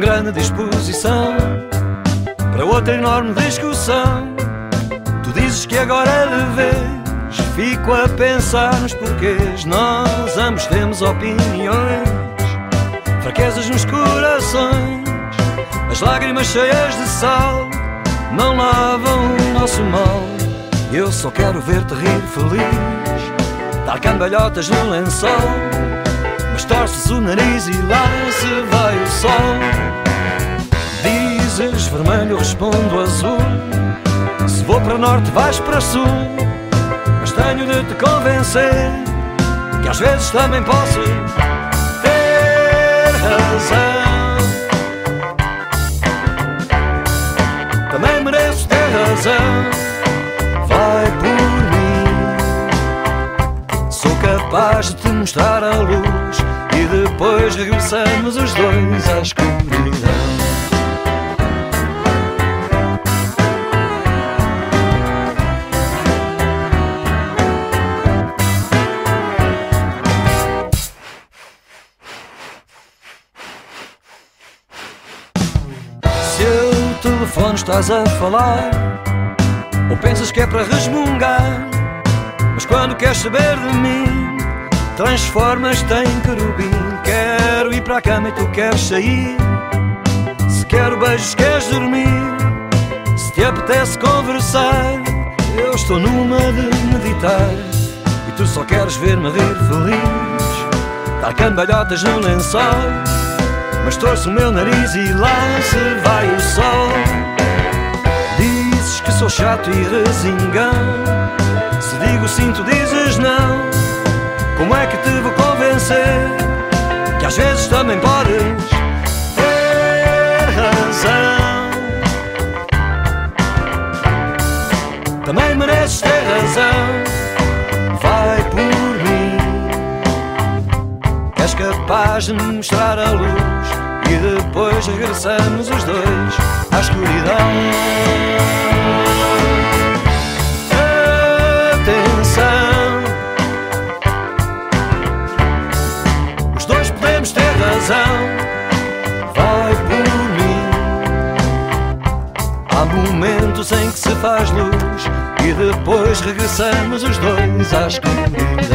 grande disposição para outra enorme discussão. Tu dizes que agora é de vez, fico a pensar nos porquês. Nós ambos temos opiniões, fraquezas nos corações, as lágrimas cheias de sal não lavam o nosso mal. Eu só quero ver-te rir feliz, dar cambalhotas no lençol. Mas torces o nariz e lá se vai o sol. Dizes vermelho, respondo azul. Se vou para norte, vais para sul. Mas tenho de te convencer que às vezes também posso ter razão. Também mereço ter razão. Sou capaz de te mostrar a luz e depois regressamos os dois à escuridão. Telefone estás a falar Ou pensas que é para resmungar Mas quando queres saber de mim Transformas-te em querubim. Quero ir para a cama e tu queres sair. Se quero beijos, queres dormir. Se te apetece conversar Eu estou numa de meditar. E tu só queres ver-me rir feliz. Dar cambalhotas no lençol mas torço o meu nariz e lá se vai o sol. Dizes que sou chato e resingão. Se digo sim, tu dizes não. Como é que te vou convencer que às vezes também podes ter razão? Também mereces ter razão. Vai por mim. És capaz de mostrar a luz e depois regressamos os dois à escuridão. Ter razão. Vai por mim. Há momentos em que se faz luz e depois regressamos os dois à escuridão.